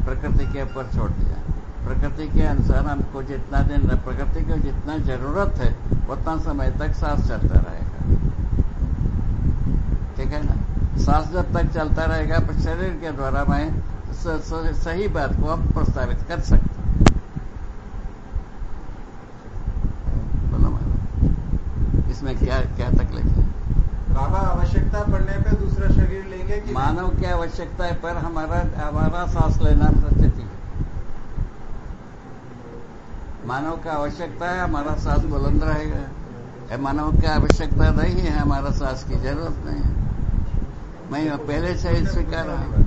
प्रकृति के ऊपर छोड़ दिया। प्रकृति के अनुसार हमको जितना दिन प्रकृति को जितना ज़रूरत है उतना समय तक सांस चलता रहेगा। ठीक है ना? सांस जब तक चलता रहेगा तो शरीर के द्वारा मैं स, स, सही बात को हम प्रस्तावित कर सकते इसमें क्या क्या तकलीफ़ है? बाबा आवश्यकता पड़ने पे दूसरा शरीर लेंगे कि मानव की आवश्यकता है पर हमारा हमारा सांस लेना स्थिति है। मानव का आवश्यकता है हमारा सांस बुलंद रहेगा। मानव की आवश्यकता नहीं है हमारा सांस की ज़रूरत नहीं है। मैं पहले से ही स्वीकार रहा हूँ।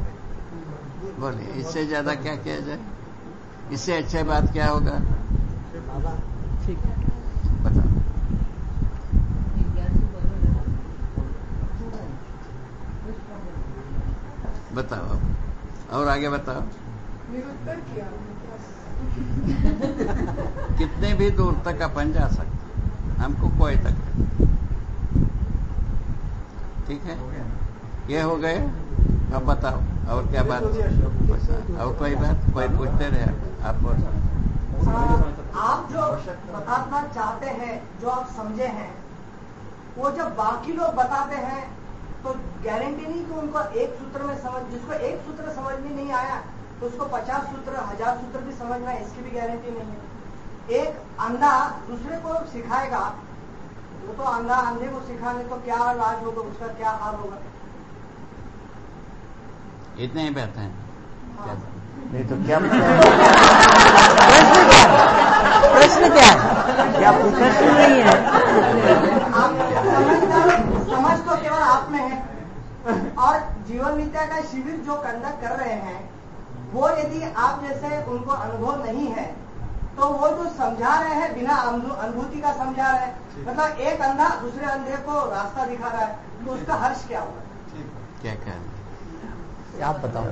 बोलिए इससे ज़्यादा क्या किया जाए? इससे अच्छी बात क्या होगा? बाबा ठीक है बताओ बताओ आप। और आगे बताओ। [laughs] कितने भी दूर तक अपन जा सकते हमको कोई तक ठीक है? ये हो गए। अब बताओ। और क्या बात? और कोई बात? कोई पूछते रहे आप? बोलो आप जो बताना चाहते हैं जो आप समझे हैं वो जब बाकी लोग बताते हैं तो गारंटी नहीं कि उनको एक सूत्र में समझ जिसको एक सूत्र समझ में नहीं आया तो उसको पचास सूत्र हज़ार सूत्र भी समझना है इसकी भी गारंटी नहीं है। एक अंधा दूसरे को सिखाएगा वो तो अंधा अंधे को सिखाने तो क्या लाज होगा उसका क्या हाल होगा? इतने ही बात है। क्या? नहीं तो क्या प्रश्न क्या है? क्या पूछा प्रश्न नहीं है आप समझदार समझ तो केवल आप में है और जीवन विद्या का शिविर जो कंडक्ट कर रहे हैं वो यदि आप जैसे उनको अनुभव नहीं है तो वो जो समझा रहे हैं बिना अनुभूति का समझा रहे हैं मतलब एक अंधा दूसरे अंधे को रास्ता दिखा रहा है तो उसका हर्ष क्या होगा? क्या कहना आप बताओ।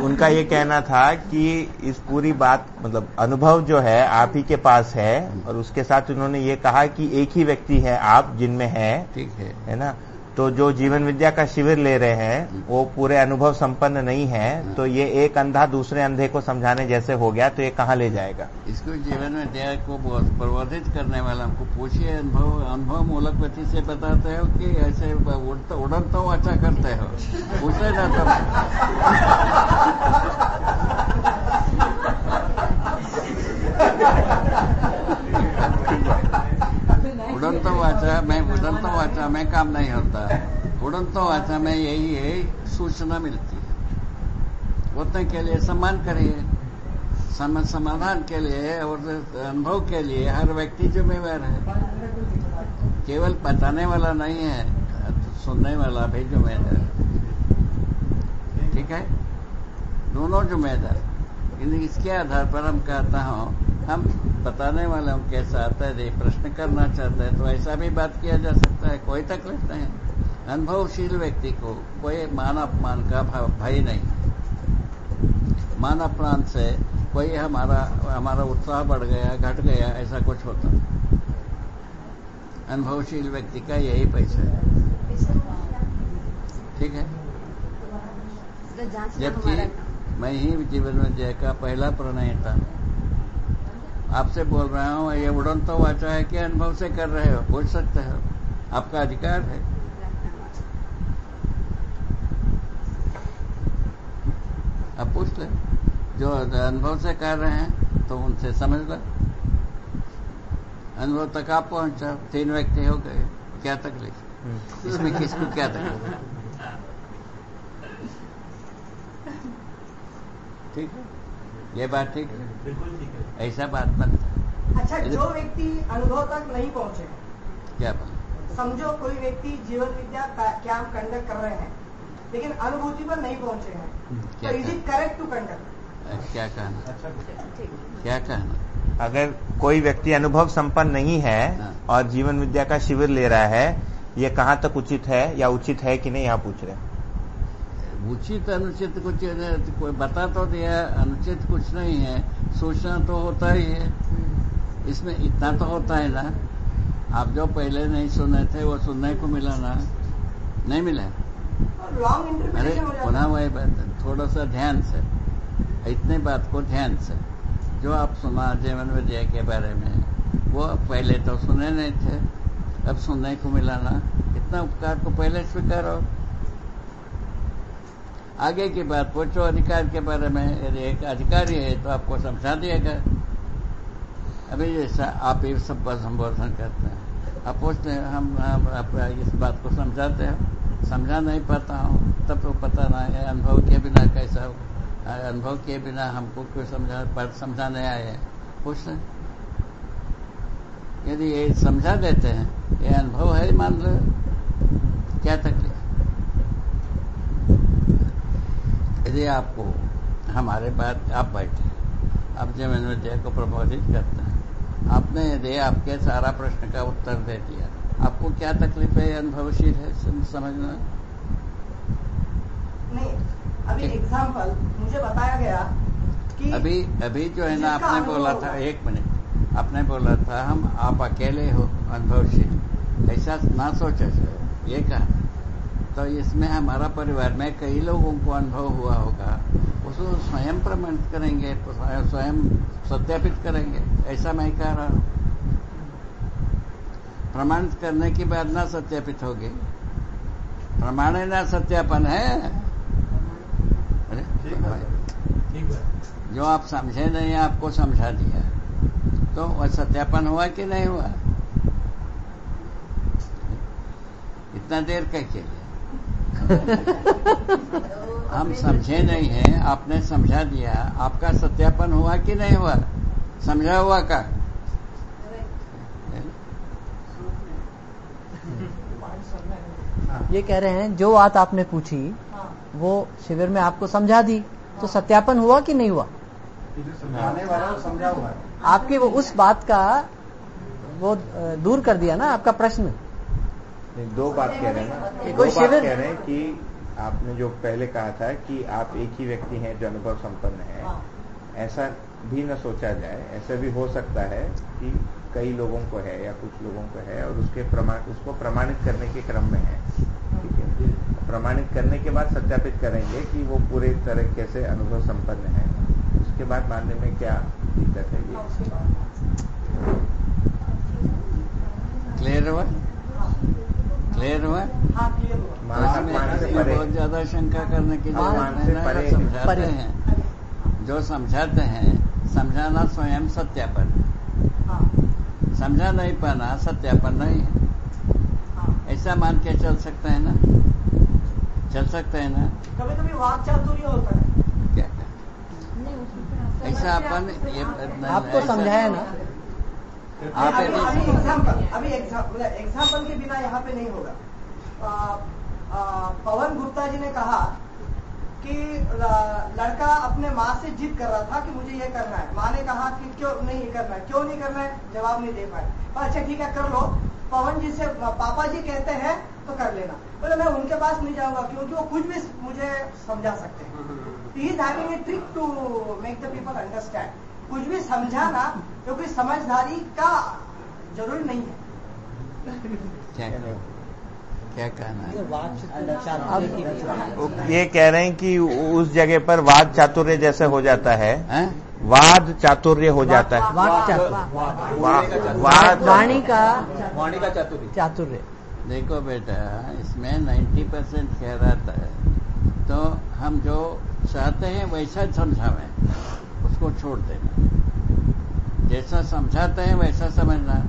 [laughs] उनका ये कहना था कि इस पूरी बात मतलब अनुभव जो है आप ही के पास है और उसके साथ उन्होंने ये कहा कि एक ही व्यक्ति है आप जिनमें है ठीक है। है ना? तो जो जीवन विद्या का शिविर ले रहे हैं वो पूरे अनुभव संपन्न नहीं है तो ये एक अंधा दूसरे अंधे को समझाने जैसे हो गया तो ये कहाँ ले जाएगा? इसको जीवन विद्या को प्रवर्धित करने वाला हमको पूछिए अनुभव अनुभव मूलक व्यक्ति से बताते हो कि ऐसे उड़ता उड़न तो अच्छा करते हो? पूछे ना [laughs] तो उड़न तो वाचा में उड़न तो वाचा में काम नहीं होता। उड़न तो वाचा में यही है, सूचना मिलती है। उतने के लिए सम्मान करिए। सम- समाधान के लिए और अनुभव के लिए हर व्यक्ति जिम्मेवार है। केवल बताने वाला नहीं है, सुनने वाला भी जिम्मेदार है। ठीक है? दोनों जिम्मेदार। इसके आधार पर हम कहता हूँ हम बताने वालों के साथ यदि प्रश्न करना चाहता है तो ऐसा भी बात किया जा सकता है कोई तकलीफ़ नहीं अनुभवशील व्यक्ति को कोई मान अपमान का भय नहीं। मान अपमान से कोई हमारा हमारा उत्साह बढ़ गया घट गया ऐसा कुछ होता अनुभवशील व्यक्ति का यही पैसा है। ठीक है? जबकि मैं ही जीवन में जय का पहला प्रणय था। आपसे बोल रहा हूँ, ये उड़न तो वाचा है कि अनुभव से कर रहे हो? पूछ सकते हो। आपका अधिकार है। अब पूछ ले। जो अनुभव से कर रहे हैं तो उनसे समझ लो। अनुभव तक आप पहुँचा, तीन व्यक्ति हो गए। क्या तकलीफ़? इसमें किसको क्या तकलीफ़? ठीक है? ये बात ठीक है? बिल्कुल ठीक है। ऐसा बात है अच्छा जो व्यक्ति अनुभव तक नहीं पहुँचे क्या बात? समझो कोई व्यक्ति जीवन विद्या का- कैंप कंडक्ट कर रहे हैं लेकिन अनुभूति पर नहीं पहुँचे हैं तो क्या is it correct to conduct क्या कहना ठीक क्या कहना अगर कोई व्यक्ति अनुभव संपन्न नहीं है हाँ। और जीवन विद्या का शिविर ले रहा है ये कहाँ तक उचित है या उचित है कि नहीं यहाँ पूछ रहे हैं? उचित अनुचित कुछ कोई बता तो दिया अनुचित कुछ नहीं है सोचना तो होता ही है। इसमें इतना तो होता है ना। आप जो पहले नहीं सुने थे वो सुनने को मिला ना। नहीं मिला? अरे पुनः वही बात थोड़ा सा ध्यान से इतने बात को ध्यान से। जो आप सुना जीवन विद्या के बारे में वो पहले तो सुने नहीं थे अब सुनने को मिला ना। इतना उपकार को पहले स्वीकारो। आगे की बात पूछो अधिकार के बारे में यदि एक अधिकारी है तो आपको समझा दिएगा। अभी जैसा आप ये सब संबोधन करते हैं। आप पूछते हैं हम, हम आप इस बात को समझाते हैं? समझा नहीं पाता हूँ। तब तो पता ना है अनुभव के बिना कैसा हो? अनुभव के बिना हमको क्यों समझा पर समझाने आए हैं। यदि ये समझा देते हैं ये अनुभव है मान लो क्या तकलीफ़? यदि आपको हमारे बात आप बैठे आप ज़मीन विद्या को प्रबोधित करते हैं आपने यदि आपके सारा प्रश्न का उत्तर दे दिया आपको क्या तकलीफ़ है अनुभवशील है सम- समझना? नहीं अभी ठीक। मुझे बताया गया कि अभी अभी जो है ना आपने बोला था एक मिनट आपने बोला था हम आप अकेले हो अनुभवशील ऐसा ना सोचे सर ये कहा। तो इसमें हमारा परिवार में कई लोगों को अनुभव हुआ होगा। उसको स्वयं प्रमाणित करेंगे स्वयं स्वयं सत्यापित करेंगे ऐसा मैं कह रहा हूँ। प्रमाणित करने के बाद ना सत्यापित होगी। प्रमाण ना सत्यापन है। अरे है। जो आप समझे नहीं आपको समझा दिया। तो वह सत्यापन हुआ कि नहीं हुआ? इतना देर कह के लिए [laughs] हम समझे नहीं है, आपने समझा दिया। आपका सत्यापन हुआ कि नहीं हुआ? समझा हुआ का? ये कह रहे हैं, जो बात आपने पूछी, वो शिविर में आपको समझा दी। तो सत्यापन हुआ कि नहीं हुआ? समझाने वाला समझा हुआ आपके वो उस बात का वो दूर कर दिया ना आपका प्रश्न। दो बात कह रहे हैं ना। दो बात कह रहे हैं कि आपने जो पहले कहा था कि आप एक ही व्यक्ति हैं जो अनुभव संपन्न है। हाँ। ऐसा भी न सोचा जाए ऐसा भी हो सकता है कि कई लोगों को है या कुछ लोगों को है और उसके प्रमाण उसको प्रमाणित करने के क्रम में है। ठीक है? प्रमाणित करने के बाद सत्यापित करेंगे कि वो पूरे तरीके से अनुभव संपन्न है। उसके बाद मानने में क्या दिक्कत है हाँ, ये क्लियर हुआ? क्लियर हुआ? हाँ परे। बहुत ज़्यादा शंका करने की ज़रूरत समझाते हैं? जो समझाते हैं समझाना स्वयं सत्यापन। हाँ। समझा नहीं पाना सत्यापन नहीं है। हाँ। ऐसा मान के चल सकते हैं ना? चल सकते हैं ना? कभी कभी वाक चातुर्य होता है। क्या? नहीं ऐसा अपन ये आपको समझाया ना। आप अभी एग्ज़ाम्पल अभी एग्ज़ाम्पल एग्ज़ाम्पल के बिना यहाँ पे नहीं होगा। आ, आ, पवन गुप्ता जी ने कहा कि लड़का अपने माँ से जिद कर रहा था कि मुझे ये करना है। माँ ने कहा कि क्यों नहीं ये करना है? क्यों नहीं करना है? जवाब नहीं दे पाए। अच्छा ठीक है कर लो। पवन जी से पापा जी कहते हैं तो कर लेना। बोले मैं उनके पास नहीं जाऊँगा क्योंकि वो कुछ भी मुझे समझा सकते हैं। He is having a trick to make the people understand कुछ भी समझाना क्योंकि समझदारी का ज़रूरी नहीं है क्या क्या कहना है ये कह रहे हैं कि उस जगह पर वाद चातुर्य जैसे हो जाता है हैं? वाद चातुर्य हो जाता है वाद वाणी का वाणी का चातुर्य चातुर्य देखो बेटा इसमें 90 परसेंट कह रहा है तो हम जो चाहते हैं वैसा समझावें उसको छोड़ देना। जैसा समझाते हैं वैसा समझना।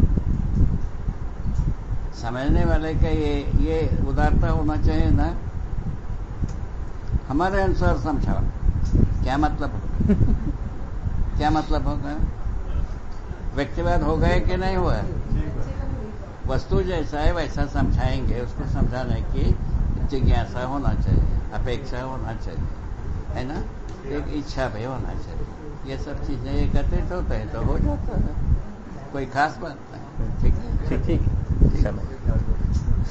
समझने वाले का ये ये उदारता होना चाहिए ना। हमारे अनुसार समझाओ। क्या मतलब होगा? [laughs] क्या मतलब होगा? व्यक्तिवाद हो गए कि नहीं हुआ? वस्तु जैसा है वैसा समझाएँगे। उसको समझाने की जिज्ञासा होना चाहिए अपेक्षा होना चाहिए। है ना? एक इच्छा भी होना चाहिए। ये सब चीज़ें एकत्रित होते हैं तो हो जाता है। कोई खास बात नहीं। ठीक है? ठीक ठीक। समय।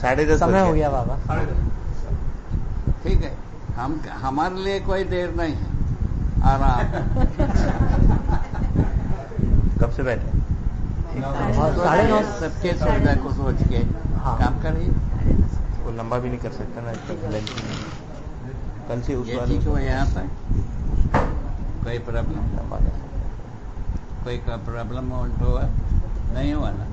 साढ़े दस समय हो गया। बाबा। ठीक है। हम हमारे लिए कोई देर नहीं है। आराम। कब से बैठे साढ़े नौ। सबके सुविधा को सोच के हाँ। काम करिए। वो लंबा भी नहीं कर सकता ना। कल से उस ये ठीक हो यहाँ तक कोई प्रॉब्लम कोई का प्रॉब्लम हुआ नहीं हुआ ना?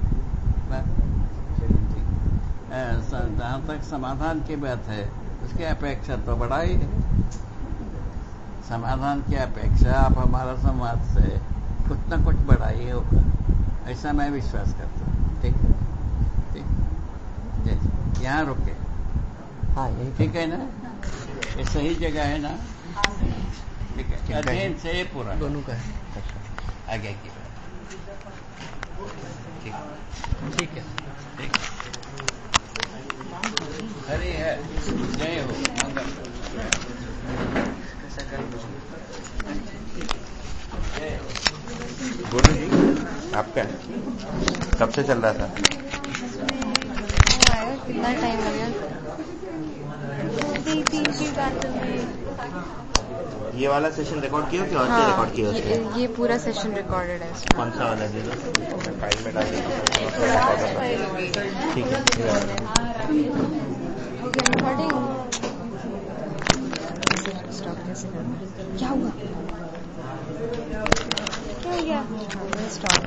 स- जहाँ तक समाधान की बात है उसकी अपेक्षा तो बड़ा ही है। समाधान की अपेक्षा आप हमारा संवाद से कुछ ना कुछ बड़ा ही होगा। ऐसा मैं विश्वास करता हूँ। ठीक है? ठीक। यहाँ रुके। हाँ ठीक है ना? ये सही जगह है ना? ठीक है। अध्ययन से पूरा दोनों का है। आगे की बात ठीक। ठीक है। ठीक। हरि है। जय हो। मंगल गुरु जी आपका कब से चल रहा था? कितना टाइम लगेगा है ये वाला सेशन रिकॉर्ड किया कि और क्या रिकॉर्ड किया ये, ये पूरा सेशन रिकॉर्डेड है कौन सा वाला दे फ़ाइल में डाल ठीक है। है? क्या हुआ? क्या स्टॉप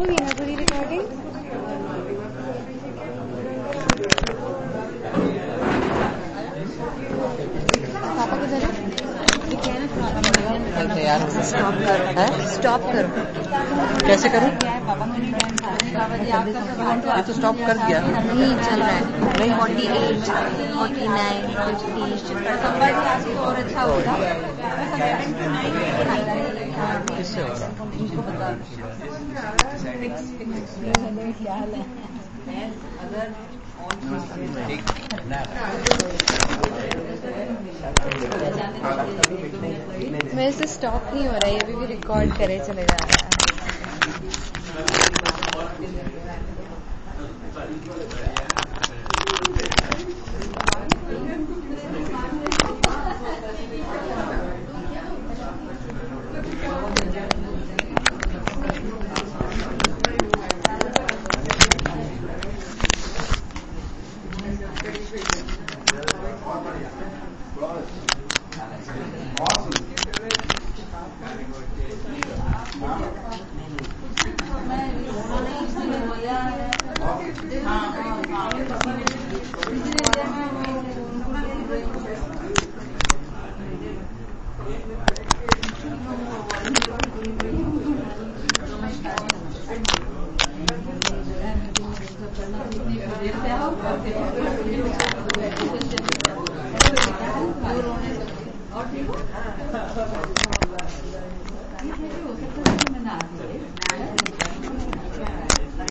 हो ना पूरी रिकॉर्डिंग तैयार हो स्टॉप करो है स्टॉप करो कैसे करूँ ये तो स्टॉप कर दिया नहीं चल रहा है नहीं forty eight forty nine fifty और अच्छा होगा किससे हो रहा अगर मेरे से स्टॉप नहीं हो रहा है, अभी भी रिकॉर्ड करे चले जा रहा है।